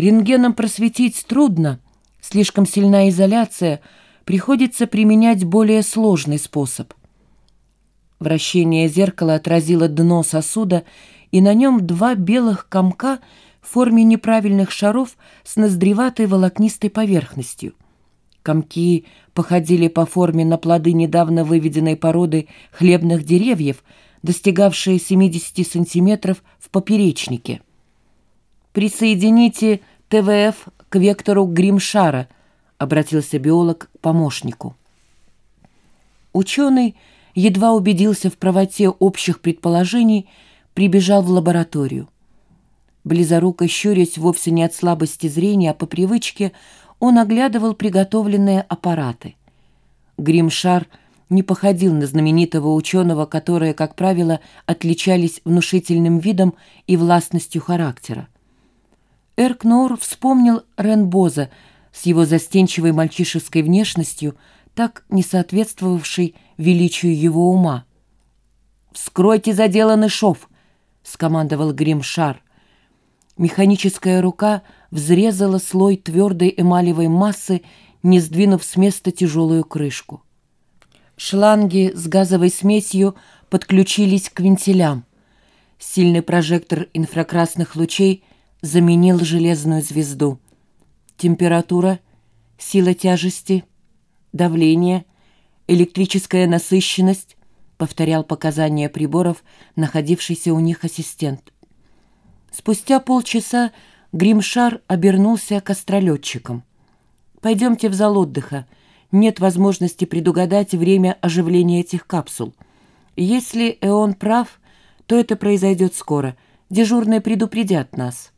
Рентгеном просветить трудно, слишком сильна изоляция, приходится применять более сложный способ. Вращение зеркала отразило дно сосуда, и на нем два белых комка в форме неправильных шаров с ноздреватой волокнистой поверхностью. Комки походили по форме на плоды недавно выведенной породы хлебных деревьев, достигавшие 70 сантиметров в поперечнике. «Присоедините ТВФ к вектору Гримшара», — обратился биолог к помощнику. Ученый едва убедился в правоте общих предположений, прибежал в лабораторию. Близоруко щурясь вовсе не от слабости зрения, а по привычке, он оглядывал приготовленные аппараты. Гримшар не походил на знаменитого ученого, которые, как правило, отличались внушительным видом и властностью характера. Эркнор вспомнил Ренбоза с его застенчивой мальчишеской внешностью, так не соответствовавшей величию его ума. «Вскройте заделанный шов!» — скомандовал Гримшар. Механическая рука взрезала слой твердой эмалевой массы, не сдвинув с места тяжелую крышку. Шланги с газовой смесью подключились к вентилям. Сильный прожектор инфракрасных лучей заменил железную звезду. Температура, сила тяжести, давление, электрическая насыщенность, повторял показания приборов, находившийся у них ассистент. Спустя полчаса Гримшар обернулся к астролетчикам. «Пойдемте в зал отдыха. Нет возможности предугадать время оживления этих капсул. Если Эон прав, то это произойдет скоро. Дежурные предупредят нас».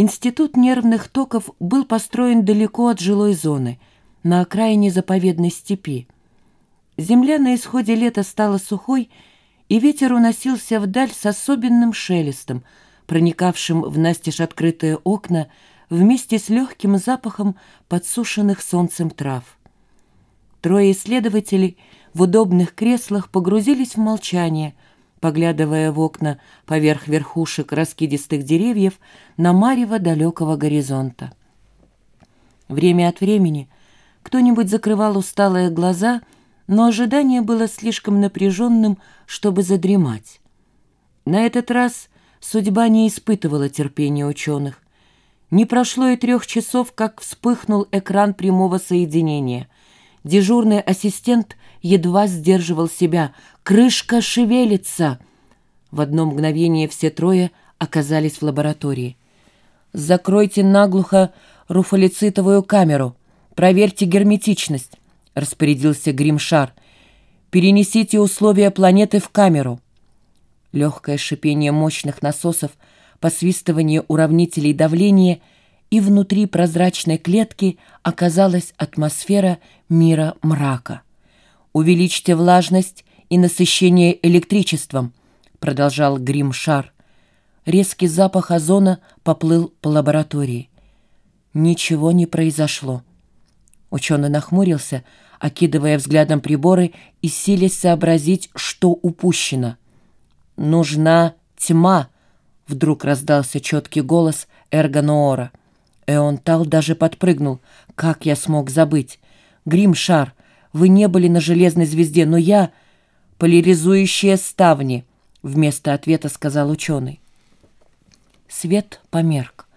Институт нервных токов был построен далеко от жилой зоны, на окраине заповедной степи. Земля на исходе лета стала сухой, и ветер уносился вдаль с особенным шелестом, проникавшим в настежь открытые окна вместе с легким запахом подсушенных солнцем трав. Трое исследователей в удобных креслах погрузились в молчание – поглядывая в окна поверх верхушек раскидистых деревьев на марево далекого горизонта. Время от времени кто-нибудь закрывал усталые глаза, но ожидание было слишком напряженным, чтобы задремать. На этот раз судьба не испытывала терпения ученых. Не прошло и трех часов, как вспыхнул экран прямого соединения. Дежурный ассистент едва сдерживал себя. «Крышка шевелится!» В одно мгновение все трое оказались в лаборатории. «Закройте наглухо руфолицитовую камеру. Проверьте герметичность», — распорядился Гримшар. «Перенесите условия планеты в камеру». Легкое шипение мощных насосов, посвистывание уравнителей давления — и внутри прозрачной клетки оказалась атмосфера мира мрака. «Увеличьте влажность и насыщение электричеством», — продолжал Гримшар. Резкий запах озона поплыл по лаборатории. Ничего не произошло. Ученый нахмурился, окидывая взглядом приборы и силясь сообразить, что упущено. «Нужна тьма», — вдруг раздался четкий голос Эргоноора. Эонтал даже подпрыгнул. «Как я смог забыть? Гримшар, вы не были на железной звезде, но я... Поляризующие ставни, вместо ответа сказал ученый. Свет померк.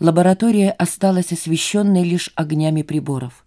Лаборатория осталась освещенной лишь огнями приборов.